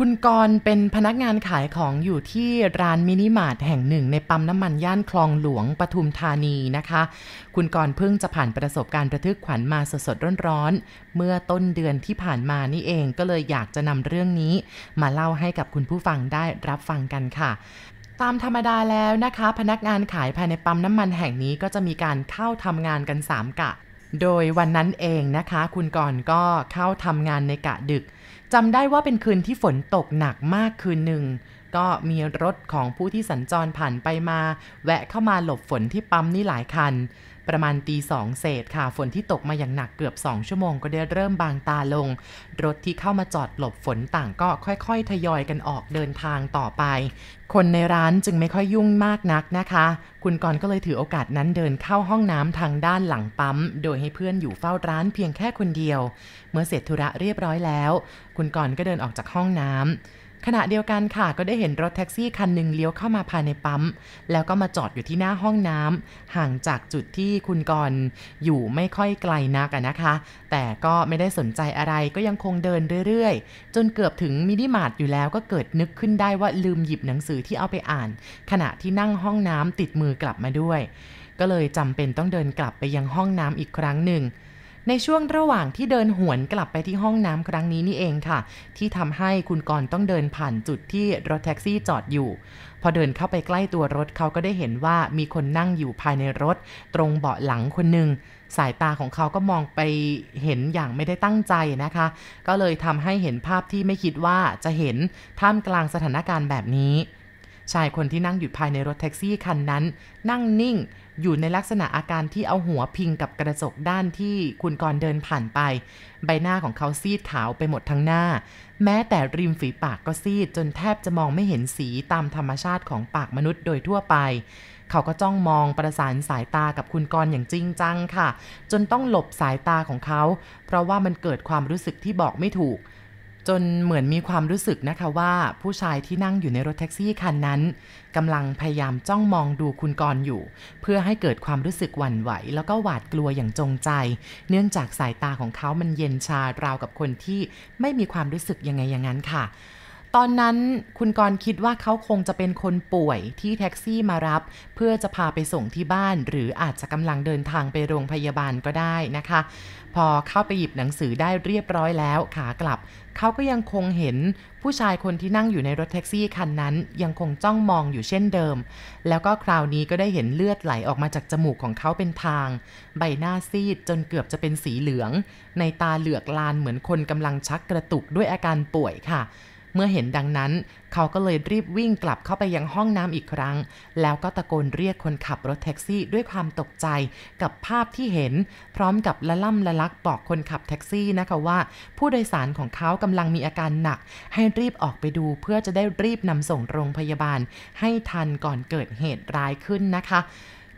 คุณกรเป็นพนักงานขายของอยู่ที่ร้านมินิมาร์ทแห่งหนึ่ง ในปั๊มน้ำมันย่านคลองหลวงปทุมธานีนะคะ คุณกรเพิ่งจะผ่านประสบการณ์ระทึกขวัญมาสดๆร้อนๆ เมื่อต้นเดือนที่ผ่านมานี่เองก็เลยอยากจะนำเรื่องนี้ มาเล่าให้กับคุณผู้ฟังได้รับฟังกันค่ะตามธรรมดาแล้วนะคะ พนักงานขายภายในปั๊มน้ำมันแห่งนี้ก็จะมีการเข้าทำงานกัน 3 กะ โดยวันนั้นเองนะคะ คุณกรก็เข้าทำงานในกะดึก จำได้ว่าเป็นคืนที่ฝนตกหนักมากคืนหนึ่ง ก็มีรถของผู้ที่สัญจรผ่านไปมา แวะเข้ามาหลบฝนที่ปั๊มนี่หลายคัน ประมาณตีสองเศษค่ะ ฝนที่ตกมาอย่างหนักเกือบ 2 ชั่วโมงก็ได้เริ่มบางตาลง รถที่เข้ามาจอดหลบฝนต่างก็ค่อยๆ ทยอยกันออกเดินทางต่อไป คนในร้านจึงไม่ค่อยยุ่งมากนักนะคะ คุณกรก็เลยถือโอกาสนั้นเดินเข้าห้องน้ำทางด้านหลังปั๊ม โดยให้เพื่อนอยู่เฝ้าร้านเพียงแค่คนเดียว เมื่อเสร็จธุระเรียบร้อยแล้ว คุณกรก็เดินออกจากห้องน้ำ ขณะเดียวกันค่ะก็ได้เห็นรถแท็กซี่คันหนึ่งเลี้ยวเข้ามาภายในปั๊ม แล้วก็มาจอดอยู่ที่หน้าห้องน้ำห่างจากจุดที่คุณกรอยู่ไม่ค่อยไกลนักนะคะ แต่ก็ไม่ได้สนใจอะไรก็ยังคงเดินเรื่อยๆ จนเกือบถึงมินิมาร์ทอยู่แล้วก็เกิดนึกขึ้นได้ว่าลืมหยิบหนังสือที่เอาไปอ่าน ขณะที่นั่งห้องน้ำติดมือกลับมาด้วย ก็เลยจำเป็นต้องเดินกลับไปยังห้องน้ำอีกครั้งหนึ่ง ในช่วงระหว่างที่เดินหวนกลับไปที่ห้องน้ำครั้งนี้นี่เองค่ะ ที่ทำให้คุณกรต้องเดินผ่านจุดที่รถแท็กซี่จอดอยู่ พอเดินเข้าไปใกล้ตัวรถเขาก็ได้เห็นว่ามีคนนั่งอยู่ภายในรถ ตรงเบาะหลังคนหนึ่งสายตาของเขาก็มองไปเห็นอย่างไม่ได้ตั้งใจนะคะ ก็เลยทำให้เห็นภาพที่ไม่คิดว่าจะเห็นท่ามกลางสถานการณ์แบบนี้ ชายคนที่นั่งอยู่ภายในรถแท็กซี่คันนั้น นั่งนิ่ง อยู่ในลักษณะอาการที่เอาหัวพิงกับกระจกด้านที่คุณกรเดินผ่านไป ใบหน้าของเขาซีดขาวไปหมดทั้งหน้า แม้แต่ริมฝีปากก็ซีดจนแทบจะมองไม่เห็นสีตามธรรมชาติของปากมนุษย์โดยทั่วไป เขาก็จ้องมองประสานสายตากับคุณกรอย่างจริงจังค่ะ จนต้องหลบสายตาของเขา เพราะว่ามันเกิดความรู้สึกที่บอกไม่ถูก จนเหมือนมีความรู้สึกนะคะว่าผู้ชายที่นั่งอยู่ในรถแท็กซี่คันนั้นกำลังพยายามจ้องมองดูคุณกรอยู่ เพื่อให้เกิดความรู้สึกหวั่นไหว แล้วก็หวาดกลัวอย่างจงใจ เนื่องจากสายตาของเขามันเย็นชาราวกับคนที่ไม่มีความรู้สึกยังไงอย่างนั้นค่ะ ตอนนั้นคุณกรคิดว่าเขาคงจะเป็นคนป่วยที่แท็กซี่มารับ เพื่อจะพาไปส่งที่บ้าน หรืออาจจะกำลังเดินทางไปโรงพยาบาลก็ได้นะคะ พอเข้าไปหยิบหนังสือได้เรียบร้อยแล้วขากลับ เขาก็ยังคงเห็นผู้ชายคนที่นั่งอยู่ในรถแท็กซี่คันนั้น ยังคงจ้องมองอยู่เช่นเดิม แล้วก็คราวนี้ก็ได้เห็นเลือดไหลออกมาจากจมูกของเขาเป็นทาง ใบหน้าซีดจนเกือบจะเป็นสีเหลือง ในตาเหลือกลานเหมือนคนกำลังชักกระตุกด้วยอาการป่วยค่ะ เมื่อเห็นดังนั้น เขาก็เลยรีบวิ่งกลับเข้าไปยังห้องน้ำอีกครั้ง แล้วก็ตะโกนเรียกคนขับรถแท็กซี่ด้วยความตกใจกับภาพที่เห็น พร้อมกับละล่ำละลักบอกคนขับแท็กซี่นะคะว่า ผู้โดยสารของเขากำลังมีอาการหนัก ให้รีบออกไปดูเพื่อจะได้รีบนำส่งโรงพยาบาล ให้ทันก่อนเกิดเหตุร้ายขึ้นนะคะ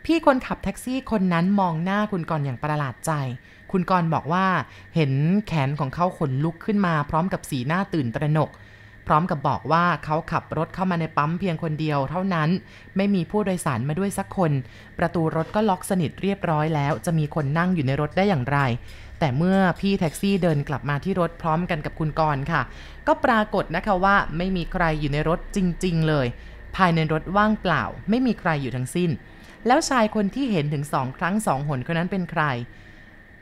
พี่คนขับแท็กซี่คนนั้นมองหน้าคุณกรอย่างประหลาดใจ คุณกรบอกว่าเห็นแขนของเขาขนลุกขึ้นมาพร้อมกับสีหน้าตื่นตระหนก ร้อมกับบอกว่าเขาขับรถเข้ามาในปั๊มเพียงคนเดียวเท่านั้น ไม่มีผู้โดยสารมาด้วยสักคน ประตูรถก็ล็อกสนิทเรียบร้อยแล้ว จะมีคนนั่งอยู่ในรถได้อย่างไร แต่เมื่อพี่แท็กซี่เดินกลับมาที่รถพร้อมกันกับคุณกรค่ะ ก็ปรากฏนะคะว่าไม่มีใครอยู่ในรถจริง ๆ เลย ภายในรถว่างเปล่า ไม่มีใครอยู่ทั้งสิ้น แล้วชายคนที่เห็นถึงสองครั้งสองหนคนนั้นเป็นใคร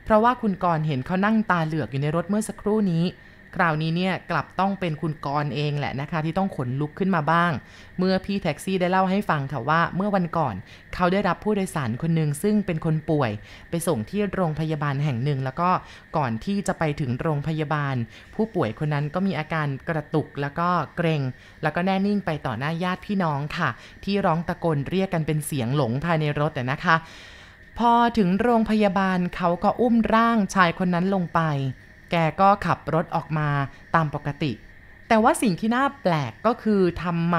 เพราะว่าคุณกรเห็นเขานั่งตาเหลือกอยู่ในรถเมื่อสักครู่นี้ คราวนี้เนี่ยกลับต้องเป็นคุณกรเองแหละนะคะ ที่ต้องขนลุกขึ้นมาบ้าง เมื่อพี่แท็กซี่ได้เล่าให้ฟังค่ะว่าเมื่อวันก่อน เขาได้รับผู้โดยสารคนหนึ่งซึ่งเป็นคนป่วย ไปส่งที่โรงพยาบาลแห่งหนึ่ง แล้วก็ก่อนที่จะไปถึงโรงพยาบาล ผู้ป่วยคนนั้นก็มีอาการกระตุกแล้วก็เกรง แล้วก็แน่นิ่งไปต่อหน้าญาติพี่น้องค่ะ ที่ร้องตะโกนเรียกกันเป็นเสียงหลงภายในรถนะคะ พอถึงโรงพยาบาลเขาก็อุ้มร่างชายคนนั้นลงไป แกก็ขับรถออกมาตามปกติ แต่ว่าสิ่งที่น่าแปลกก็คือทำไม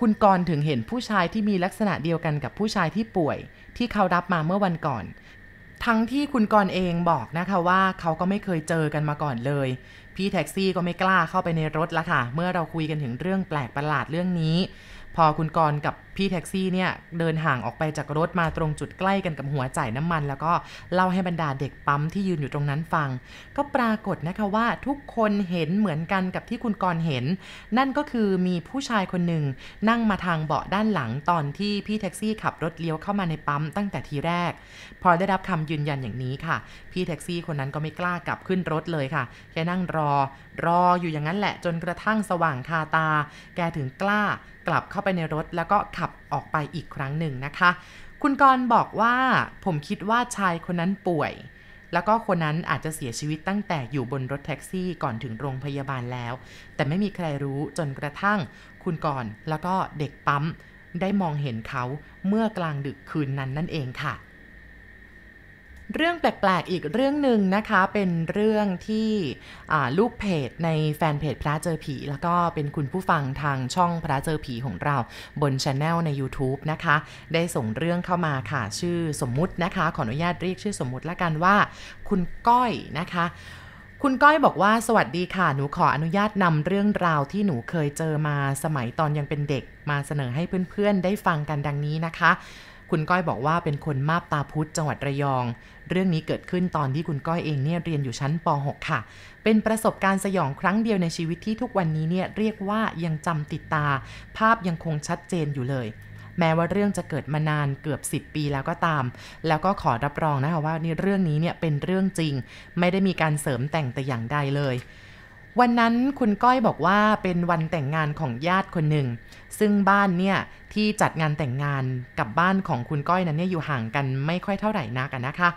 คุณกรถึงเห็นผู้ชายที่มีลักษณะเดียวกันกับผู้ชายที่ป่วย ที่เขารับมาเมื่อวันก่อน ทั้งที่คุณกรเองบอกนะคะว่าเขาก็ไม่เคยเจอกันมาก่อนเลย พี่แท็กซี่ก็ไม่กล้าเข้าไปในรถละค่ะ เมื่อเราคุยกันถึงเรื่องแปลกประหลาดเรื่องนี้ พอคุณกรกับ พี่แท็กซี่เนี่ยเดินห่างออกไปจากรถมาตรงจุดใกล้กันกับหัวจ่ายน้ำมัน แล้วก็เล่าให้บรรดาเด็กปั๊มที่ยืนอยู่ตรงนั้นฟัง ก็ปรากฏนะคะว่าทุกคนเห็นเหมือนกันกับที่คุณกรเห็น นั่นก็คือมีผู้ชายคนหนึ่งนั่งมาทางเบาะด้านหลังตอนที่พี่แท็กซี่ขับรถเลี้ยวเข้ามาในปั๊มตั้งแต่ทีแรก พอได้รับคำยืนยันอย่างนี้ค่ะ พี่แท็กซี่คนนั้นก็ไม่กล้ากลับขึ้นรถเลยค่ะแค่นั่งรอ รออยู่อย่างนั้นแหละจนกระทั่งสว่างคาตา แกถึงกล้ากลับเข้าไปในรถแล้วก็ขับออกไปอีกครั้งหนึ่งนะคะ คุณกรบอกว่าผมคิดว่าชายคนนั้นป่วย แล้วก็คนนั้นอาจจะเสียชีวิตตั้งแต่อยู่บนรถแท็กซี่ก่อนถึงโรงพยาบาลแล้ว แต่ไม่มีใครรู้จนกระทั่ง คุณกรแล้วก็เด็กปั๊มได้มองเห็นเขาเมื่อกลางดึกคืนนั้นนั่นเองค่ะ เรื่องแปลกๆ อีกเรื่องหนึ่งนะคะ เป็นเรื่องที่ลูกเพจในแฟนเพจพระเจอผี แล้วก็เป็นคุณผู้ฟังทางช่องพระเจอผีของเราบนช anel ใน YouTube นะคะ ได้ส่งเรื่องเข้ามาค่ะ ชื่อสมมุตินะคะ ขออนุญาตเรียกชื่อสมมุติละกันว่า คุณก้อยนะคะคุณก้อยบอกว่าสวัสดีค่ะ หนูขออนุญาตนำเรื่องราวที่หนูเคยเจอมาสมัยตอนยังเป็นเด็กมาเสนอให้เพื่อนๆ ได้ฟังกันดังนี้นะคะ คุณก้อยบอกว่าเป็นคนมาบตาพุธจังหวัดระยอง เรื่องนี้เกิดขึ้นตอนที่คุณก้อยเองเนี่ยเรียนอยู่ชั้นป .6 ค่ะ เป็นประสบการณ์สยองครั้งเดียวในชีวิตที่ทุกวันนี้เนี่ยเรียกว่ายังจำติดตา ภาพยังคงชัดเจนอยู่เลยแม้ว่าเรื่องจะเกิดมานานเกือบ 10 ปีแล้วก็ตาม แล้วก็ขอรับรองนะคะว่านี่เรื่องนี้เนี่ยเป็นเรื่องจริง ไม่ได้มีการเสริมแต่งแต่อย่างใดเลย วันนั้นคุณก้อยบอกว่าเป็นวันแต่งงานของญาติคนหนึ่ง ซึ่งบ้านเนี่ยที่จัดงานแต่งงานกับบ้านของคุณก้อยนั้นเนี่ยอยู่ห่างกันไม่ค่อยเท่าไหร่นักนะคะ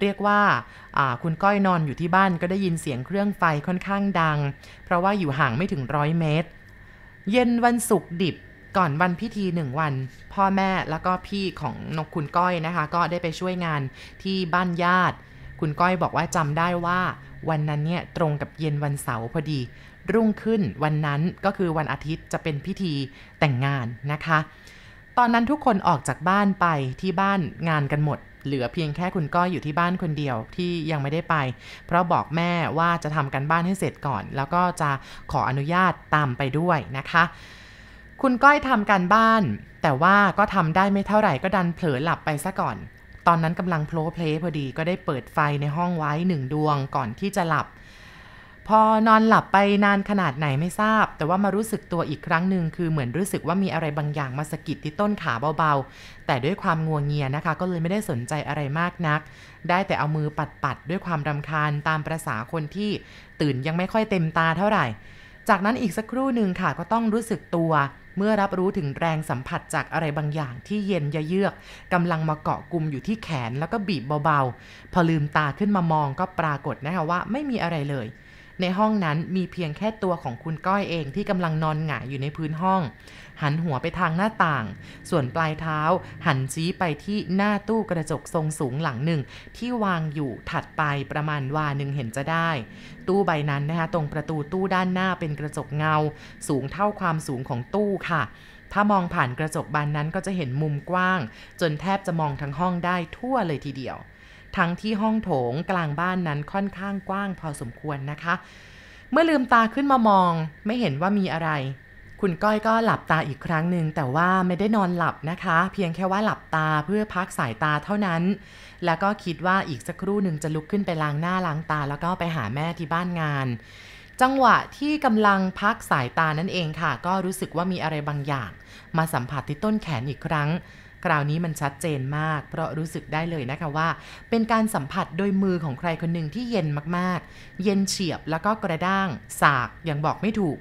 เรียกว่าคุณก้อยนอนอยู่ที่บ้านก็ได้ยินเสียงเครื่องไฟค่อนข้างดัง เพราะว่าอยู่ห่างไม่ถึงร้อยเมตร เย็นวันศุกร์ดิบก่อนวันพิธีหนึ่งวัน พ่อแม่แล้วก็พี่ของนกคุณก้อยนะคะ ก็ได้ไปช่วยงานที่บ้านญาติ คุณก้อยบอกว่าจำได้ว่า วันนั้นเนี่ยตรงกับเย็นวันเสาร์พอดี รุ่งขึ้นวันนั้นก็คือวันอาทิตย์จะเป็นพิธีแต่งงานนะคะ ตอนนั้นทุกคนออกจากบ้านไปที่บ้านงานกันหมด เหลือเพียงแค่คุณก้อยอยู่ที่บ้านคนเดียวที่ยังไม่ได้ไป เพราะบอกแม่ว่าจะทำกันบ้านให้เสร็จก่อน แล้วก็จะขออนุญาตตามไปด้วยนะคะคุณก้อยทำการบ้าน แต่ว่าก็ทำได้ไม่เท่าไหร่ก็ดันเผลอหลับไปซะก่อน ตอนนั้นกำลังโพลเพลพอดีก็ได้เปิดไฟในห้องไว้หนึ่งดวงก่อนที่จะหลับ พอนอนหลับไปนานขนาดไหนไม่ทราบ แต่ว่ามารู้สึกตัวอีกครั้งหนึ่งคือเหมือนรู้สึกว่ามีอะไรบางอย่างมาสะกิดที่ต้นขาเบาๆ แต่ด้วยความงัวงเงียนะคะ ก็เลยไม่ได้สนใจอะไรมากนัก ได้แต่เอามือปัดๆด้วยความรำคาญตามประษาคนที่ตื่นยังไม่ค่อยเต็มตาเท่าไหร่ จากนั้นอีกสักครู่หนึ่งค่ะก็ต้องรู้สึกตัว เมื่อรับรู้ถึงแรงสัมผัสจากอะไรบางอย่างที่เย็นเยือกกำลังมาเกาะกลุ่มอยู่ที่แขนแล้วก็บีบเบาๆ พอลืมตาขึ้นมามองก็ปรากฏนะคะว่าไม่มีอะไรเลย ในห้องนั้นมีเพียงแค่ตัวของคุณก้อยเองที่กำลังนอนหงายอยู่ในพื้นห้อง หันหัวไปทางหน้าต่าง ส่วนปลายเท้าหันชี้ไปที่หน้าตู้กระจกทรงสูงหลังหนึ่ง ที่วางอยู่ถัดไปประมาณวาหนึ่งเห็นจะได้ ตู้ใบนั้นนะคะตรงประตูตู้ด้านหน้าเป็นกระจกเงา สูงเท่าความสูงของตู้ค่ะถ้ามองผ่านกระจกบานนั้นก็จะเห็นมุมกว้าง จนแทบจะมองทั้งห้องได้ทั่วเลยทีเดียว ทั้งที่ห้องโถงกลางบ้านนั้นค่อนข้างกว้างพอสมควรนะคะ เมื่อลืมตาขึ้นมามอง ไม่เห็นว่ามีอะไร คุณก้อยก็หลับตาอีกครั้งหนึ่งแต่ว่าไม่ได้นอนหลับนะคะ เพียงแค่ว่าหลับตาเพื่อพักสายตาเท่านั้น แล้วก็คิดว่าอีกสักครู่หนึ่งจะลุกขึ้นไปล้างหน้าล้างตา แล้วก็ไปหาแม่ที่บ้านงาน จังหวะที่กำลังพักสายตานั่นเองค่ะ ก็รู้สึกว่ามีอะไรบางอย่าง มาสัมผัสที่ต้นแขนอีกครั้ง คราวนี้มันชัดเจนมาก เพราะรู้สึกได้เลยนะคะว่า เป็นการสัมผัสโดยมือของใครคนหนึ่งที่เย็นมากๆ เย็นเฉียบแล้วก็กระด้าง สากอย่างบอกไม่ถูก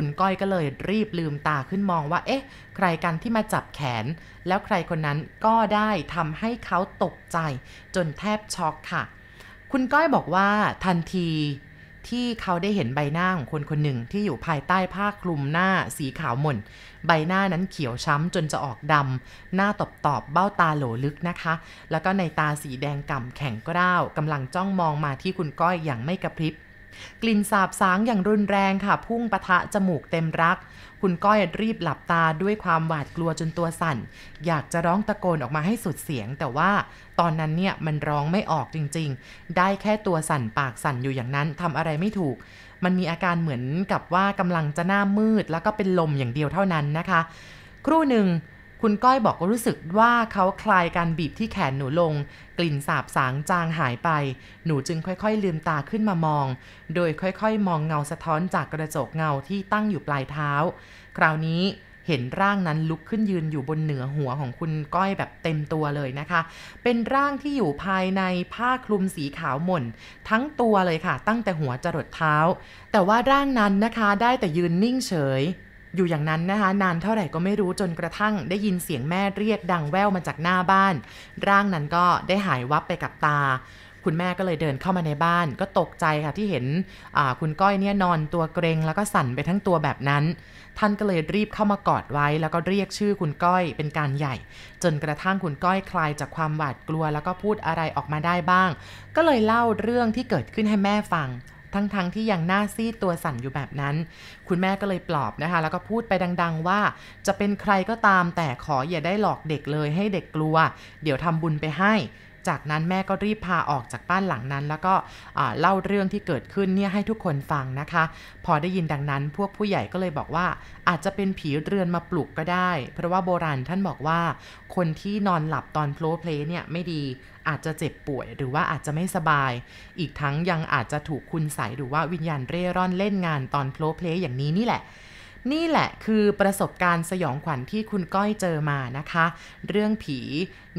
คุณก้อยก็เลยรีบลืมตาขึ้นมองว่า เอ๊ะ ใครกันที่มาจับแขน แล้วใครคนนั้นก็ได้ทำให้เขาตกใจ จนแทบช็อกค่ะ คุณก้อยบอกว่าทันทีที่เขาได้เห็นใบหน้าของคนคนหนึ่งที่อยู่ภายใต้ผ้าคลุมหน้าสีขาวหม่น ใบหน้านั้นเขียวช้ำจนจะออกดำ หน้าตบตอบเบ้าตาโหลลึกนะคะ แล้วก็ในตาสีแดงก่ำแข็งกร้าวกำลังจ้องมองมาที่คุณก้อยอย่างไม่กระพริบ กลิ่นสาบสางอย่างรุนแรงค่ะ พุ่งปะทะจมูกเต็มรัก คุณก้อยรีบหลับตาด้วยความหวาดกลัวจนตัวสั่น อยากจะร้องตะโกนออกมาให้สุดเสียง แต่ว่าตอนนั้นเนี่ยมันร้องไม่ออกจริง ๆ ได้แค่ตัวสั่นปากสั่นอยู่อย่างนั้นทำอะไรไม่ถูก มันมีอาการเหมือนกับว่ากำลังจะหน้ามืด แล้วก็เป็นลมอย่างเดียวเท่านั้นนะคะ ครู่หนึ่ง คุณก้อยบอกว่ารู้สึกว่าเขาคลายการบีบที่แขนหนูลง กลิ่นสาบสางจางหายไป หนูจึงค่อยๆ ลืมตาขึ้นมามอง โดยค่อยๆ มองเงาสะท้อนจากกระจกเงาที่ตั้งอยู่ปลายเท้า คราวนี้เห็นร่างนั้นลุกขึ้นยืนอยู่บนเหนือหัวของคุณก้อยแบบเต็มตัวเลยนะคะ เป็นร่างที่อยู่ภายในผ้าคลุมสีขาวหม่น ทั้งตัวเลยค่ะ ตั้งแต่หัวจรดเท้า แต่ว่าร่างนั้นนะคะได้แต่ยืนนิ่งเฉย อยู่อย่างนั้นนะคะนานเท่าไหร่ก็ไม่รู้จนกระทั่งได้ยินเสียงแม่เรียกดังแว่วมาจากหน้าบ้าน ร่างนั้นก็ได้หายวับไปกับตา คุณแม่ก็เลยเดินเข้ามาในบ้าน ก็ตกใจค่ะที่เห็นคุณก้อยเนี่ยนอนตัวเกรงแล้วก็สั่นไปทั้งตัวแบบนั้น ท่านก็เลยรีบเข้ามากอดไว้ แล้วก็เรียกชื่อคุณก้อยเป็นการใหญ่ จนกระทั่งคุณก้อยคลายจากความหวาดกลัว แล้วก็พูดอะไรออกมาได้บ้าง ก็เลยเล่าเรื่องที่เกิดขึ้นให้แม่ฟัง ทั้งๆทที่ยังหน้าซีดตัวสั่นอยู่แบบนั้น คุณแม่ก็เลยปลอบนะคะ แล้วก็พูดไปดัง ๆ ว่า จะเป็นใครก็ตามแต่ขออย่าได้หลอกเด็กเลยให้เด็กกลัว เดี๋ยวทำบุญไปให้ จากนั้นแม่ก็รีบพาออกจากบ้านหลังนั้น แล้วก็เล่าเรื่องที่เกิดขึ้นเนี่ยให้ทุกคนฟังนะคะ พอได้ยินดังนั้น พวกผู้ใหญ่ก็เลยบอกว่า อาจจะเป็นผีเรือนมาปลุกก็ได้ เพราะว่าโบราณท่านบอกว่า คนที่นอนหลับตอนโพล้เพล้เนี่ยไม่ดีอาจจะเจ็บป่วยหรือว่าอาจจะไม่สบาย อีกทั้งยังอาจจะถูกคุณไสยหรือว่าวิญญาณเร่ร่อนเล่นงานตอนโพล้เพล้อย่างนี้นี่แหละ นี่แหละคือประสบการณ์สยองขวัญที่คุณก้อยเจอมานะคะ เรื่องผี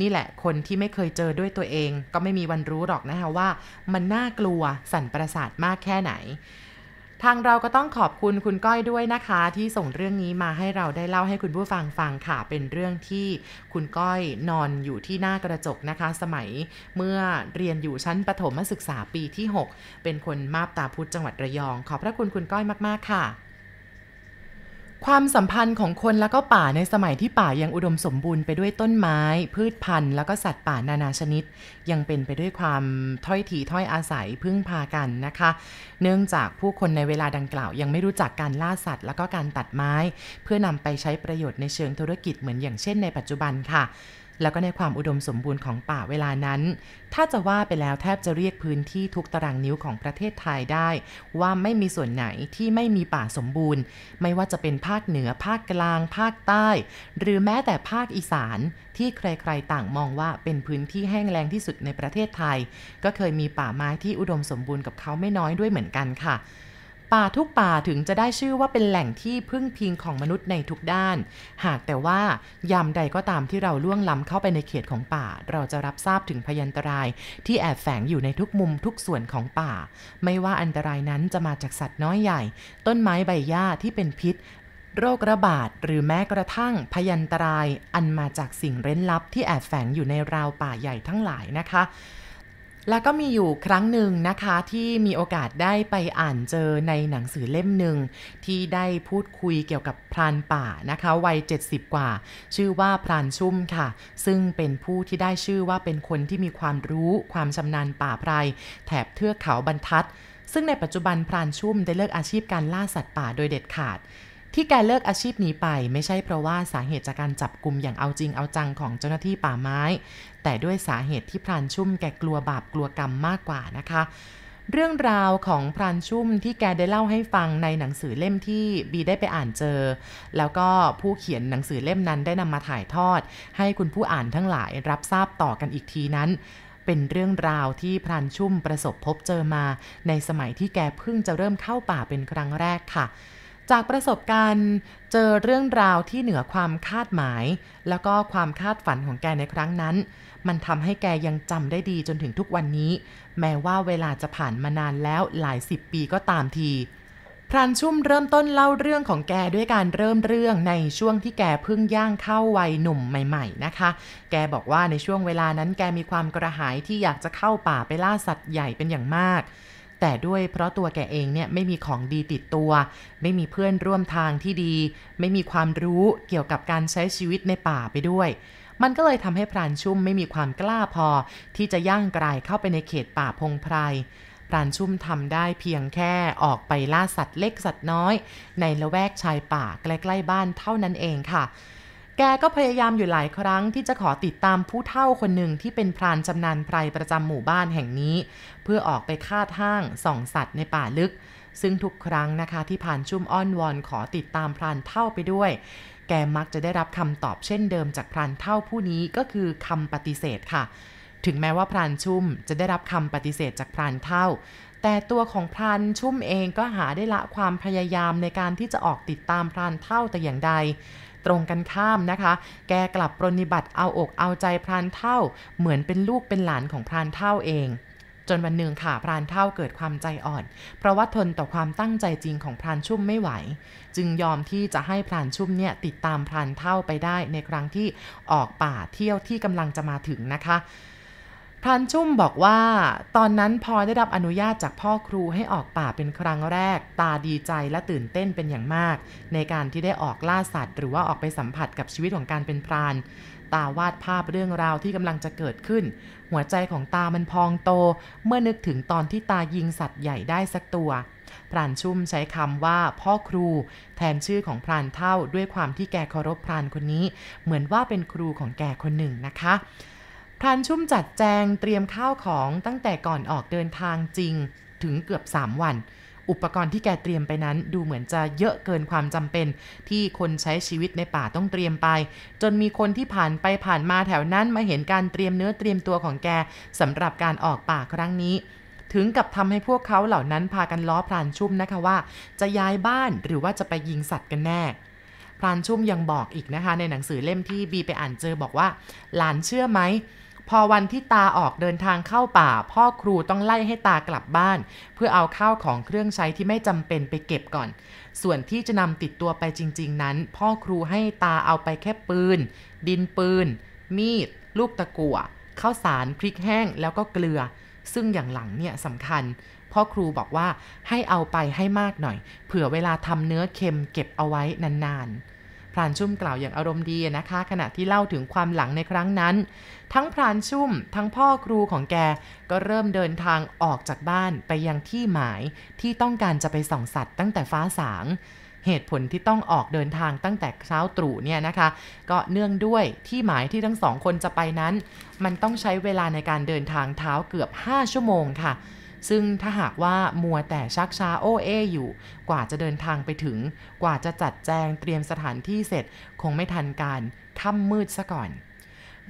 นี่แหละคนที่ไม่เคยเจอด้วยตัวเอง ก็ไม่มีวันรู้หรอกนะคะว่า มันน่ากลัวสั่นประสาทมากแค่ไหนทางเราก็ต้องขอบคุณคุณก้อยด้วยนะคะ ที่ส่งเรื่องนี้มาให้เราได้เล่าให้คุณผู้ฟังฟังค่ะ เป็นเรื่องที่คุณก้อยนอนอยู่ที่หน้ากระจกนะคะ สมัยเมื่อเรียนอยู่ชั้นประถมศึกษาปีที่ 6 เป็นคนมาบตาพุธจังหวัดระยอง ขอบพระคุณคุณก้อยมาก ๆ ค่ะ ความสัมพันธ์ของคนแล้วก็ป่าในสมัยที่ป่ายังอุดมสมบูรณ์ไปด้วยต้นไม้ พืชพันธุ์ แล้วก็สัตว์ป่านานาชนิด ยังเป็นไปด้วยความถ้อยทีถ้อยอาศัยพึ่งพากันนะคะ เนื่องจากผู้คนในเวลาดังกล่าว ยังไม่รู้จักการล่าสัตว์ แล้วก็การตัดไม้ เพื่อนำไปใช้ประโยชน์ในเชิงธุรกิจเหมือนอย่างเช่นในปัจจุบันค่ะ แล้วก็ในความอุดมสมบูรณ์ของป่าเวลานั้น ถ้าจะว่าไปแล้วแทบจะเรียกพื้นที่ทุกตารางนิ้วของประเทศไทยได้ ว่าไม่มีส่วนไหนที่ไม่มีป่าสมบูรณ์ ไม่ว่าจะเป็นภาคเหนือภาคกลาง ภาคใต้ หรือแม้แต่ภาคอีสานที่ใครๆต่างมองว่าเป็นพื้นที่แห้งแล้งที่สุดในประเทศไทย ก็เคยมีป่าไม้ที่อุดมสมบูรณ์กับเขาไม่น้อยด้วยเหมือนกันค่ะ ป่าทุกป่าถึงจะได้ชื่อว่าเป็นแหล่งที่พึ่งพิงของมนุษย์ในทุกด้าน หากแต่ว่ายามใดก็ตามที่เราล่วงล้ำเข้าไปในเขตของป่า เราจะรับทราบถึงพยันตราย ที่แอบแฝงอยู่ในทุกมุมทุกส่วนของป่า ไม่ว่าอันตรายนั้นจะมาจากสัตว์น้อยใหญ่ ต้นไม้ใบหญ้าที่เป็นพิษโรคระบาดหรือแม้กระทั่งพยันตรายอันมาจากสิ่งเร้นลับที่แอบแฝงอยู่ในราวป่าใหญ่ทั้งหลายนะคะ แล้วก็มีอยู่ครั้งหนึ่งนะคะที่มีโอกาสได้ไปอ่านเจอในหนังสือเล่มหนึ่งที่ได้พูดคุยเกี่ยวกับพรานป่านะคะวัย 70 กว่า ชื่อว่าพรานชุ่มค่ะ ซึ่งเป็นผู้ที่ได้ชื่อว่าเป็นคนที่มีความรู้ความชำนาญป่าไพรแถบเทือกเขาบรรทัด ซึ่งในปัจจุบันพรานชุ่มได้เลิกอาชีพการล่าสัตว์ป่าโดยเด็ดขาดที่แกเลิกอาชีพนี้ไปไม่ใช่เพราะว่าสาเหตุจากการจับกลุ่มอย่างเอาจริงเอาจังของเจ้าหน้าที่ป่าไม้ แต่ด้วยสาเหตุที่พรานชุ่มแกกลัวบาปกลัวกรรมมากกว่านะคะ เรื่องราวของพรานชุ่มที่แกได้เล่าให้ฟังในหนังสือเล่มที่บีได้ไปอ่านเจอ แล้วก็ผู้เขียนหนังสือเล่มนั้นได้นำมาถ่ายทอด ให้คุณผู้อ่านทั้งหลายรับทราบต่อกันอีกทีนั้นเป็นเรื่องราวที่พรานชุ่มประสบพบเจอมา ในสมัยที่แกเพิ่งจะเริ่มเข้าป่าเป็นครั้งแรกค่ะ จากประสบการณ์เจอเรื่องราวที่เหนือความคาดหมาย แล้วก็ความคาดฝันของแกในครั้งนั้น มันทำให้แกยังจำได้ดีจนถึงทุกวันนี้ แม้ว่าเวลาจะผ่านมานานแล้วหลายสิบปีก็ตามทีพรานชุ่มเริ่มต้นเล่าเรื่องของแกด้วยการเริ่มเรื่องในช่วงที่แกเพิ่งย่างเข้าวัยหนุ่มใหม่ ๆ นะคะ แกบอกว่าในช่วงเวลานั้นแกมีความกระหายที่อยากจะเข้าป่าไปล่าสัตว์ใหญ่เป็นอย่างมาก แต่ด้วยเพราะตัวแกเองเนี่ยไม่มีของดีติดตัว ไม่มีเพื่อนร่วมทางที่ดี ไม่มีความรู้เกี่ยวกับการใช้ชีวิตในป่าไปด้วย มันก็เลยทำให้พรานชุ่มไม่มีความกล้าพอ ที่จะย่างกลายเข้าไปในเขตป่าพงไพรพรานชุ่มทำได้เพียงแค่ออกไปล่าสัตว์เล็กสัตว์น้อย ในละแวกชายป่าใกล้ๆบ้านเท่านั้นเองค่ะ แกก็พยายามอยู่หลายครั้งที่จะขอติดตามผู้เฒ่าคนหนึ่งที่เป็นพรานชำนาญไพรประจำหมู่บ้านแห่งนี้ เพื่อออกไปคาดห้างส่องสัตว์ในป่าลึก ซึ่งทุกครั้งนะคะที่ผ่านชุ่มอ้อนวอนขอติดตามพรานเท่าไปด้วยแแกมักจะได้รับคำตอบเช่นเดิมจากพรานเท่าผู้นี้ก็คือคำปฏิเสธค่ะ ถึงแม้ว่าพรานชุ่มจะได้รับคำปฏิเสธจากพรานเท่าแต่ตัวของพรานชุ่มเองก็หาได้ละความพยายามในการที่จะออกติดตามพรานเท่าแต่อย่างใด ตรงกันข้ามนะคะ แกกลับปรนิบัติเอาอกเอาใจพรานเท่า เหมือนเป็นลูกเป็นหลานของพรานเท่าเองจนวันหนึ่งค่ะพรานเท่าเกิดความใจอ่อน เพราะว่าทนต่อความตั้งใจจริงของพรานชุ่มไม่ไหว จึงยอมที่จะให้พรานชุ่มเนี่ยติดตามพรานเท่าไปได้ในครั้งที่ออกป่าเที่ยวที่กำลังจะมาถึงนะคะ พรานชุ่มบอกว่า ตอนนั้นพอได้รับอนุญาตจากพ่อครูให้ออกป่าเป็นครั้งแรก ตาดีใจและตื่นเต้นเป็นอย่างมาก ในการที่ได้ออกล่าสัตว์ หรือว่าออกไปสัมผัสกับชีวิตของการเป็นพราน ตาวาดภาพเรื่องราวที่กำลังจะเกิดขึ้น หัวใจของตามันพองโต เมื่อนึกถึงตอนที่ตายิงสัตว์ใหญ่ได้สักตัวพรานชุ่มใช้คำว่าพ่อครูแทนชื่อของพรานเท่าด้วยความที่แกเคารพพรานคนนี้ เหมือนว่าเป็นครูของแกคนหนึ่งนะคะ พรานชุ่มจัดแจงเตรียมข้าวของตั้งแต่ก่อนออกเดินทางจริงถึงเกือบ 3 วัน อุปกรณ์ที่แกเตรียมไปนั้น ดูเหมือนจะเยอะเกินความจำเป็น ที่คนใช้ชีวิตในป่าต้องเตรียมไป จนมีคนที่ผ่านไปผ่านมาแถวนั้นมาเห็นการเตรียมเนื้อเตรียมตัวของแกสำหรับการออกป่าครั้งนี้ถึงกับทำให้พวกเขาเหล่านั้นพากันล้อพรานชุ่มนะคะว่า จะย้ายบ้านหรือว่าจะไปยิงสัตว์กันแน่ พรานชุ่มยังบอกอีกนะคะ ในหนังสือเล่มที่บีไปอ่านเจอบอกว่า หลานเชื่อไหม พอวันที่ตาออกเดินทางเข้าป่า พ่อครูต้องไล่ให้ตากลับบ้าน เพื่อเอาข้าวของเครื่องใช้ที่ไม่จำเป็นไปเก็บก่อน ส่วนที่จะนำติดตัวไปจริง ๆ นั้น พ่อครูให้ตาเอาไปแค่ปืน ดินปืน มีด ลูกตะกั่วข้าวสารพริกแห้งแล้วก็เกลือ ซึ่งอย่างหลังเนี่ยสำคัญ พ่อครูบอกว่าให้เอาไปให้มากหน่อย เผื่อเวลาทำเนื้อเค็มเก็บเอาไว้นานๆ รานชุ่มกล่าวอย่างอารมณ์ดีนะคะ ขณะที่เล่าถึงความหลังในครั้งนั้น ทั้งพรานชุ่ม ทั้งพ่อครูของแกก็เริ่มเดินทางออกจากบ้านไปยังที่หมายที่ต้องการจะไปส่องสัตว์ตั้งแต่ฟ้าสางเหตุผลที่ต้องออกเดินทางตั้งแต่เช้าตรู่เนี่ยนะคะ ก็เนื่องด้วยที่หมายที่ทั้งสองคนจะไปนั้น มันต้องใช้เวลาในการเดินทางเท้าเกือบ 5 ชั่วโมงค่ะ ซึ่งถ้าหากว่ามัวแต่ชักช้าโอเออยู่ กว่าจะเดินทางไปถึง กว่าจะจัดแจงเตรียมสถานที่เสร็จ คงไม่ทันการค่ำมืดซะก่อน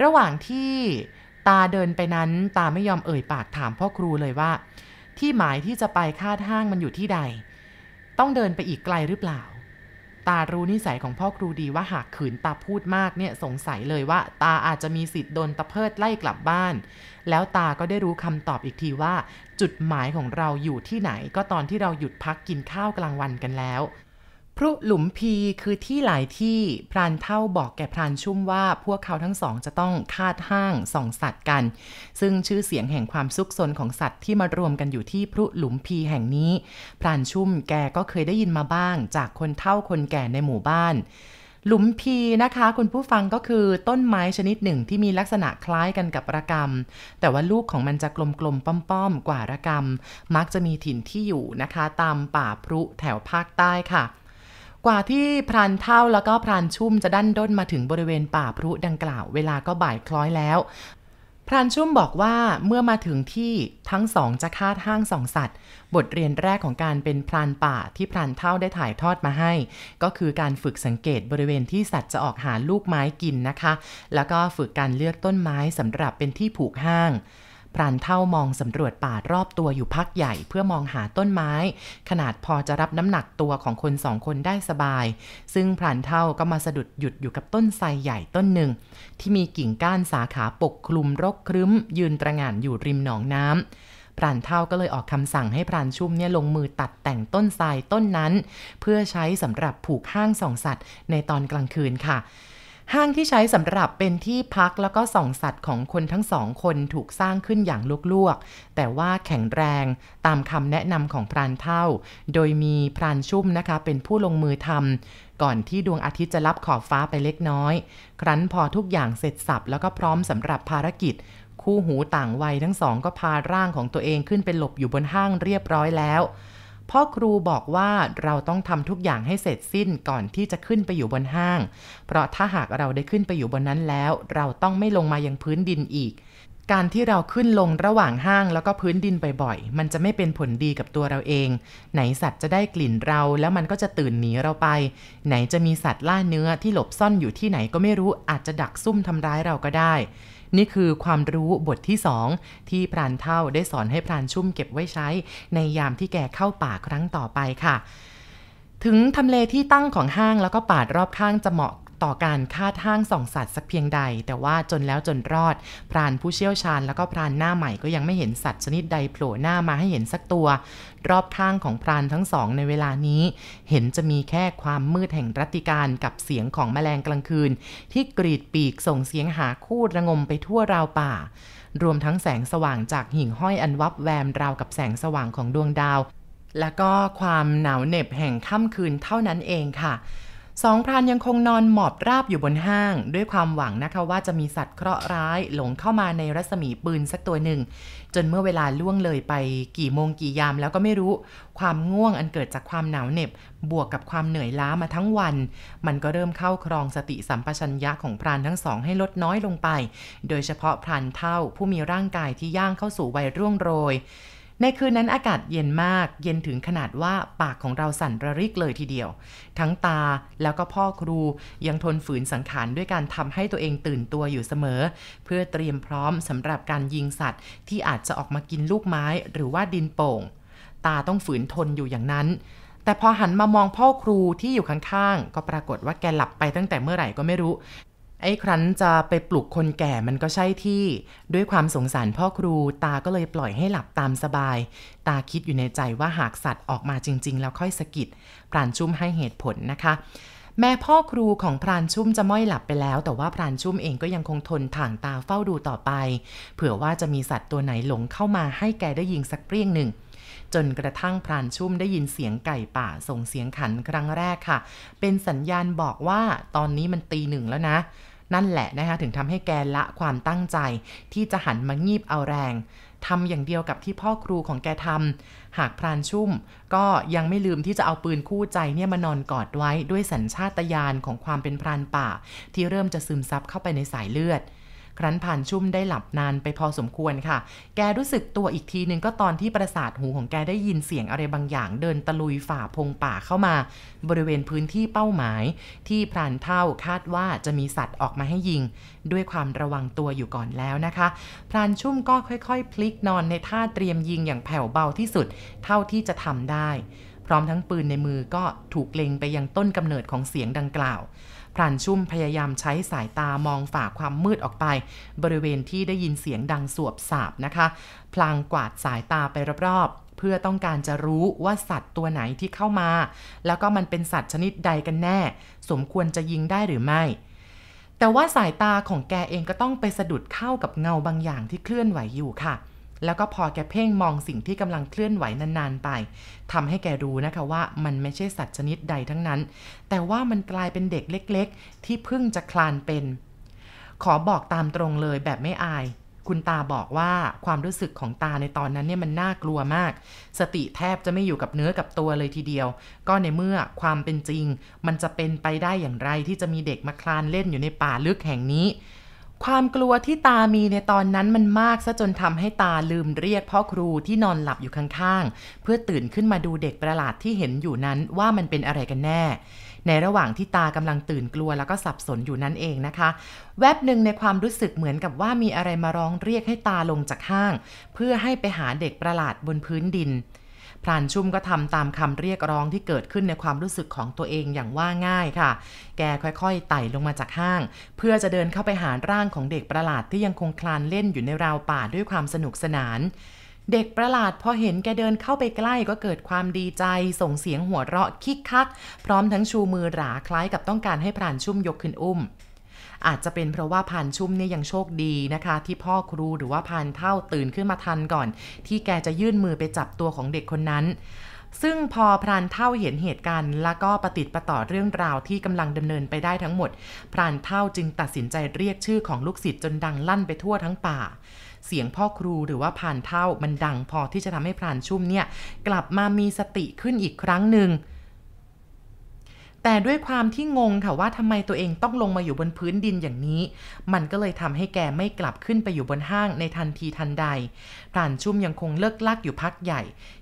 ระหว่างที่ตาเดินไปนั้น ตาไม่ยอมเอ่ยปากถามพ่อครูเลยว่า ที่หมายที่จะไปคาดห้างมันอยู่ที่ใด ต้องเดินไปอีกไกลหรือเปล่า ตารู้นิสัยของพ่อครูดีว่าหากขืนตาพูดมากเนี่ยสงสัยเลยว่า ตาอาจจะมีสิทธิ์โดนตะเพิดไล่กลับบ้าน แล้วตาก็ได้รู้คำตอบอีกทีว่า จุดหมายของเราอยู่ที่ไหน ก็ตอนที่เราหยุดพักกินข้าวกลางวันกันแล้ว พรุหลุมพีคือที่หลายที่พรานเท่าบอกแก่พรานชุ่มว่าพวกเขาทั้งสองจะต้องคาดห้างส่องสัตว์กัน ซึ่งชื่อเสียงแห่งความซุกซนของสัตว์ที่มารวมกันอยู่ที่พรุหลุมพีแห่งนี้ พรานชุ่มแกก็เคยได้ยินมาบ้าง จากคนเท่าคนแก่ในหมู่บ้านหลุมพีนะคะคุณผู้ฟังก็คือต้นไม้ชนิดหนึ่งที่มีลักษณะคล้ายกันกับระกำแต่ว่าลูกของมันจะกลมๆป้อมๆกว่าระกำมักจะมีถิ่นที่อยู่นะคะ ตามป่าพรุแถวภาคใต้ค่ะ ว่าที่พรานเท่าแล้วก็พรานชุ่มจะดันด้นมาถึงบริเวณป่าพรุดังกล่าว เวลาก็บ่ายคล้อยแล้ว พรานชุ่มบอกว่าเมื่อมาถึงที่ทั้งสองจะคาดห้างสองสัตว์ บทเรียนแรกของการเป็นพรานป่าที่พรานเท่าได้ถ่ายทอดมาให้ ก็คือการฝึกสังเกตบริเวณที่สัตว์จะออกหาลูกไม้กินนะคะ แล้วก็ฝึกการเลือกต้นไม้สำหรับเป็นที่ผูกห้าง พรานเท่ามองสำรวจป่ารอบตัวอยู่พักใหญ่เพื่อมองหาต้นไม้ ขนาดพอจะรับน้ำหนักตัวของคนสองคนได้สบาย ซึ่งพรานเท่าก็มาสะดุดหยุดอยู่กับต้นไทรใหญ่ต้นหนึ่ง ที่มีกิ่งก้านสาขาปกคลุมรกครึ้ม ยืนตระหง่านอยู่ริมหนองน้ำพรานเท่าก็เลยออกคำสั่งให้พรานชุ่มเนี่ยลงมือตัดแต่งต้นไทรต้นนั้น เพื่อใช้สำหรับผูกห้างส่องสัตว์ในตอนกลางคืนค่ะ ห้างที่ใช้สำหรับเป็นที่พักแล้วก็ส่องสัตว์ของคนทั้งสองคนถูกสร้างขึ้นอย่างลวกๆ แต่ว่าแข็งแรงตามคำแนะนำของพรานเท่า โดยมีพรานชุ่มนะคะ เป็นผู้ลงมือทำก่อนที่ดวงอาทิตย์จะลับขอบฟ้าไปเล็กน้อย ครั้นพอทุกอย่างเสร็จสับแล้วก็พร้อมสำหรับภารกิจ คู่หูต่างวัยทั้งสองก็พาร่างของตัวเองขึ้นไปหลบอยู่บนห้างเรียบร้อยแล้ว พ่อครูบอกว่าเราต้องทำทุกอย่างให้เสร็จสิ้นก่อนที่จะขึ้นไปอยู่บนห้าง เพราะถ้าหากเราได้ขึ้นไปอยู่บนนั้นแล้ว เราต้องไม่ลงมายังพื้นดินอีก การที่เราขึ้นลงระหว่างห้างแล้วก็พื้นดินบ่อยๆ มันจะไม่เป็นผลดีกับตัวเราเอง ไหนสัตว์จะได้กลิ่นเราแล้วมันก็จะตื่นหนีเราไป ไหนจะมีสัตว์ล่าเนื้อที่หลบซ่อนอยู่ที่ไหนก็ไม่รู้อาจจะดักซุ่มทำร้ายเราก็ได้ นี่คือความรู้บทที่สองที่พรานเท่าได้สอนให้พรานชุ่มเก็บไว้ใช้ ในยามที่แกเข้าป่าครั้งต่อไปค่ะ ถึงทำเลที่ตั้งของห้างแล้วก็ป่ารอบข้างจะเหมาะ ต่อการคาดห้างส่องสัตว์สักเพียงใด แต่ว่าจนแล้วจนรอด พรานผู้เชี่ยวชาญแล้วก็พรานหน้าใหม่ก็ยังไม่เห็นสัตว์ชนิดใดโผล่หน้ามาให้เห็นสักตัว รอบข้างของพรานทั้งสองในเวลานี้ เห็นจะมีแค่ความมืดแห่งรัติการกับเสียงของแมลงกลางคืน ที่กรีดปีกส่งเสียงหาคู่ระงมไปทั่วราวป่ารวมทั้งแสงสว่างจากหิ่งห้อยอันวับแวมราวกับแสงสว่างของดวงดาว และก็ความหนาวเหน็บแห่งค่ำคืนเท่านั้นเองค่ะ สองพรานยังคงนอนหมอบราบอยู่บนห้าง ด้วยความหวังนะคะว่าจะมีสัตว์เคราะห์ร้ายหลงเข้ามาในรัศมีปืนสักตัวหนึ่ง จนเมื่อเวลาล่วงเลยไปกี่โมงกี่ยามแล้วก็ไม่รู้ ความง่วงอันเกิดจากความหนาวเหน็บบวกกับความเหนื่อยล้ามาทั้งวัน มันก็เริ่มเข้าครองสติสัมปชัญญะของพรานทั้งสองให้ลดน้อยลงไป โดยเฉพาะพรานเท่าผู้มีร่างกายที่ย่างเข้าสู่วัยร่วงโรย ในคืนนั้นอากาศเย็นมาก เย็นถึงขนาดว่าปากของเราสั่นระริกเลยทีเดียว ทั้งตาแล้วก็พ่อครูยังทนฝืนสังขารด้วยการทำให้ตัวเองตื่นตัวอยู่เสมอ เพื่อเตรียมพร้อมสำหรับการยิงสัตว์ ที่อาจจะออกมากินลูกไม้หรือว่าดินโป่ง ตาต้องฝืนทนอยู่อย่างนั้น แต่พอหันมามองพ่อครูที่อยู่ข้างๆ ก็ปรากฏว่าแกหลับไปตั้งแต่เมื่อไหร่ก็ไม่รู้ ไอ้ครั้นจะไปปลุกคนแก่มันก็ใช่ที่ ด้วยความสงสารพ่อครูตาก็เลยปล่อยให้หลับตามสบาย ตาคิดอยู่ในใจว่าหากสัตว์ออกมาจริง ๆ แล้วค่อยสะกิดพรานชุ่มให้เหตุผลนะคะ แม่พ่อครูของพรานชุ่มจะม้อยหลับไปแล้ว แต่ว่าพรานชุ่มเองก็ยังคงทนถ่างตาเฝ้าดูต่อไป เผื่อว่าจะมีสัตว์ตัวไหนหลงเข้ามาให้แกได้ยิงสักเปรี้ยงหนึ่งจนกระทั่งพรานชุ่มได้ยินเสียงไก่ป่าส่งเสียงขันครั้งแรกค่ะ เป็นสัญญาณบอกว่าตอนนี้มันตีหนึ่งแล้วนะ นั่นแหละนะคะถึงทำให้แกละความตั้งใจ ที่จะหันมางีบเอาแรงทำอย่างเดียวกับที่พ่อครูของแกทำหากพรานชุ่ม ก็ยังไม่ลืมที่จะเอาปืนคู่ใจเนี่ยมานอนกอดไว้ด้วยสัญชาตญาณของความเป็นพรานป่า ที่เริ่มจะซึมซับเข้าไปในสายเลือด ครั้นผ่านชุ่มได้หลับนานไปพอสมควรค่ะ แกรู้สึกตัวอีกทีหนึ่งก็ตอนที่ประสาทหูของแกได้ยินเสียงอะไรบางอย่างเดินตะลุยฝ่าพงป่าเข้ามา บริเวณพื้นที่เป้าหมาย ที่พรานเท่าคาดว่าจะมีสัตว์ออกมาให้ยิง ด้วยความระวังตัวอยู่ก่อนแล้วนะคะ พรานชุ่มก็ค่อยๆ พลิกนอนในท่าเตรียมยิงอย่างแผ่วเบาที่สุด เท่าที่จะทำได้ พร้อมทั้งปืนในมือก็ถูกเล็งไปยังต้นกำเนิดของเสียงดังกล่าว พรานชุ่มพยายามใช้สายตามองฝ่าความมืดออกไป บริเวณที่ได้ยินเสียงดังสวบสาบนะคะ พลางกวาดสายตาไปรอบๆเพื่อต้องการจะรู้ว่าสัตว์ตัวไหนที่เข้ามา แล้วก็มันเป็นสัตว์ชนิดใดกันแน่ สมควรจะยิงได้หรือไม่ แต่ว่าสายตาของแกเองก็ต้องไปสะดุดเข้ากับเงาบางอย่างที่เคลื่อนไหวอยู่ค่ะ แล้วก็พอแกเพ่งมองสิ่งที่กำลังเคลื่อนไหวนานๆไปทำให้แกรู้นะคะว่ามันไม่ใช่สัตว์ชนิดใดทั้งนั้น แต่ว่ามันกลายเป็นเด็กเล็กๆ ที่เพิ่งจะคลานเป็น ขอบอกตามตรงเลยแบบไม่อาย คุณตาบอกว่าความรู้สึกของตาในตอนนั้นเนี่ยมันน่ากลัวมาก สติแทบจะไม่อยู่กับเนื้อกับตัวเลยทีเดียว ก็ในเมื่อความเป็นจริง มันจะเป็นไปได้อย่างไรที่จะมีเด็กมาคลานเล่นอยู่ในป่าลึกแห่งนี้ ความกลัวที่ตามีในตอนนั้นมันมากซะจนทำให้ตาลืมเรียกพ่อครูที่นอนหลับอยู่ข้างๆ เพื่อตื่นขึ้นมาดูเด็กประหลาดที่เห็นอยู่นั้นว่ามันเป็นอะไรกันแน่ ในระหว่างที่ตากำลังตื่นกลัวแล้วก็สับสนอยู่นั่นเองนะคะ แวบหนึ่งในความรู้สึกเหมือนกับว่ามีอะไรมาร้องเรียกให้ตาลงจากห้าง เพื่อให้ไปหาเด็กประหลาดบนพื้นดิน พรานชุ่มก็ทำตามคำเรียกร้องที่เกิดขึ้นในความรู้สึกของตัวเองอย่างว่าง่ายค่ะ แกค่อยๆไต่ลงมาจากห้าง เพื่อจะเดินเข้าไปหาร่างของเด็กประหลาดที่ยังคงคลานเล่นอยู่ในราวป่าด้วยความสนุกสนานเด็กประหลาดพอเห็นแกเดินเข้าไปใกล้ก็เกิดความดีใจ ส่งเสียงหัวเราะคิกคัก พร้อมทั้งชูมือหราคล้ายกับต้องการให้พรานชุ่มยกขึ้นอุ้ม อาจจะเป็นเพราะว่าพานชุ่มเนี่ยยังโชคดีนะคะ ที่พ่อครูหรือว่าพานเท่าตื่นขึ้นมาทันก่อน ที่แกจะยื่นมือไปจับตัวของเด็กคนนั้นซึ่งพอพรานเท่าเห็นเหตุการณ์ แล้วก็ปฏิติประต่อเรื่องราวที่กำลังดำเนินไปได้ทั้งหมด พรานเท่าจึงตัดสินใจเรียกชื่อของลูกศิษย์จนดังลั่นไปทั่วทั้งป่า เสียงพ่อครูหรือว่าพรานเท่ามันดังพอที่จะทำให้พรานชุ่มเนี่ย กลับมามีสติขึ้นอีกครั้งหนึ่ง แต่ด้วยความที่งงค่ะว่าทำไมตัวเองต้องลงมาอยู่บนพื้นดินอย่างนี้ มันก็เลยทำให้แกไม่กลับขึ้นไปอยู่บนห้างในทันทีทันใดพรานชุ่มยังคงเลิกลักอยู่พักใหญ่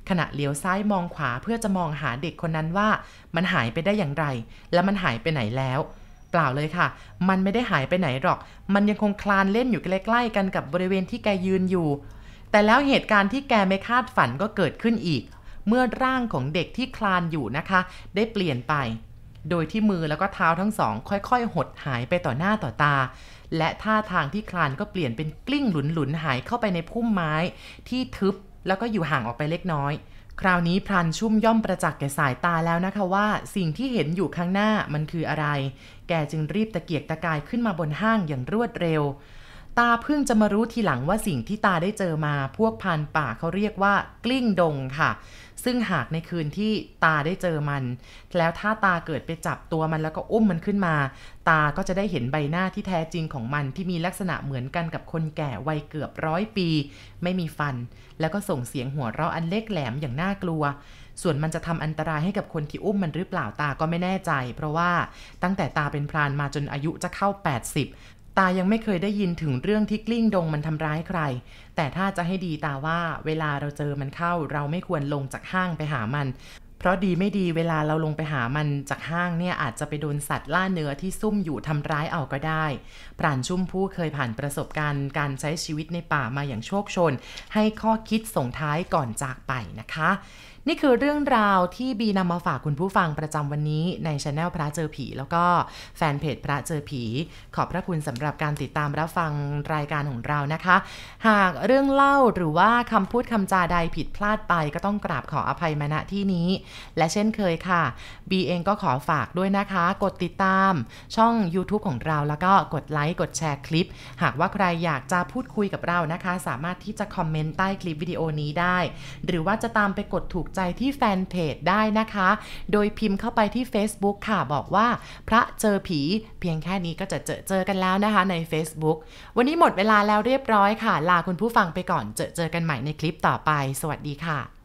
ขณะเลี้ยวซ้ายมองขวาเพื่อจะมองหาเด็กคนนั้นว่า มันหายไปได้อย่างไร และมันหายไปไหนแล้ว เปล่าเลยค่ะ มันไม่ได้หายไปไหนหรอก มันยังคงคลานเล่นอยู่ใกล้ๆกันกับบริเวณที่แกยืนอยู่ แต่แล้วเหตุการณ์ที่แกไม่คาดฝันก็เกิดขึ้นอีก เมื่อร่างของเด็กที่คลานอยู่นะคะ ได้เปลี่ยนไป โดยที่มือแล้วก็เท้าทั้งสอง ค่อยๆ หดหายไปต่อหน้าต่อตา และท่าทางที่คลานก็เปลี่ยนเป็นกลิ้งหลุนๆหายเข้าไปในพุ่มไม้ ที่ทึบแล้วก็อยู่ห่างออกไปเล็กน้อยคราวนี้พรานชุ่มย่อมประจักษ์แก่สายตาแล้วนะคะว่า สิ่งที่เห็นอยู่ข้างหน้ามันคืออะไร แกจึงรีบตะเกียกตะกายขึ้นมาบนห้างอย่างรวดเร็ว ตาเพิ่งจะมารู้ทีหลังว่าสิ่งที่ตาได้เจอมา พวกพานป่าเขาเรียกว่ากลิ้งดงค่ะ ซึ่งหากในคืนที่ตาได้เจอมัน แล้วถ้าตาเกิดไปจับตัวมันแล้วก็อุ้มมันขึ้นมา ตาก็จะได้เห็นใบหน้าที่แท้จริงของมันที่มีลักษณะเหมือนกันกับคนแก่วัยเกือบร้อยปี ไม่มีฟัน แล้วก็ส่งเสียงหัวเราะอันเล็กแหลมอย่างน่ากลัว ส่วนมันจะทำอันตรายให้กับคนที่อุ้มมันหรือเปล่าตาก็ไม่แน่ใจ เพราะว่าตั้งแต่ตาเป็นพรานมาจนอายุจะเข้า 80 ตายังไม่เคยได้ยินถึงเรื่องที่กลิ้งดงมันทำร้ายใคร แต่ถ้าจะให้ดีตาว่าเวลาเราเจอมันเข้า เราไม่ควรลงจากห้างไปหามัน เพราะดีไม่ดีเวลาเราลงไปหามันจากห้างเนี่ยอาจจะไปโดนสัตว์ล่าเนื้อที่ซุ่มอยู่ทำร้ายเอาก็ได้ ปราณชุ่มผู้เคยผ่านประสบการณ์การใช้ชีวิตในป่ามาอย่างโชคชน ให้ข้อคิดส่งท้ายก่อนจากไปนะคะ นี่คือเรื่องราวที่บีนำมาฝากคุณผู้ฟังประจำวันนี้ในช anel พระเจอผี แล้วก็แฟนเพจพระเจอผี ขอบพระคุณสำหรับการติดตามรับฟังรายการของเรานะคะ หากเรื่องเล่าหรือว่าคำพูดคำจาใดผิดพลาดไป ก็ต้องกราบขออภัยมาณที่นี้ และเช่นเคยค่ะบีเองก็ขอฝากด้วยนะคะ กดติดตามช่อง YouTube ของเราแล้วก็กดไลค์ กดแชร์คลิป หากว่าใครอยากจะพูดคุยกับเรานะคะ สามารถที่จะคอมเมนต์ใต้คลิปวิดีโอนี้ได้ หรือว่าจะตามไปกดถูกใจที่แฟนเพจได้นะคะ โดยพิมพ์เข้าไปที่ Facebook ค่ะบอกว่า พระเจอผีเพียงแค่นี้ก็จะเจอเจอกันแล้วนะคะใน Facebook วันนี้หมดเวลาแล้วเรียบร้อยค่ะ ลาคุณผู้ฟังไปก่อนเจอเจอกันใหม่ในคลิปต่อไป สวัสดีค่ะ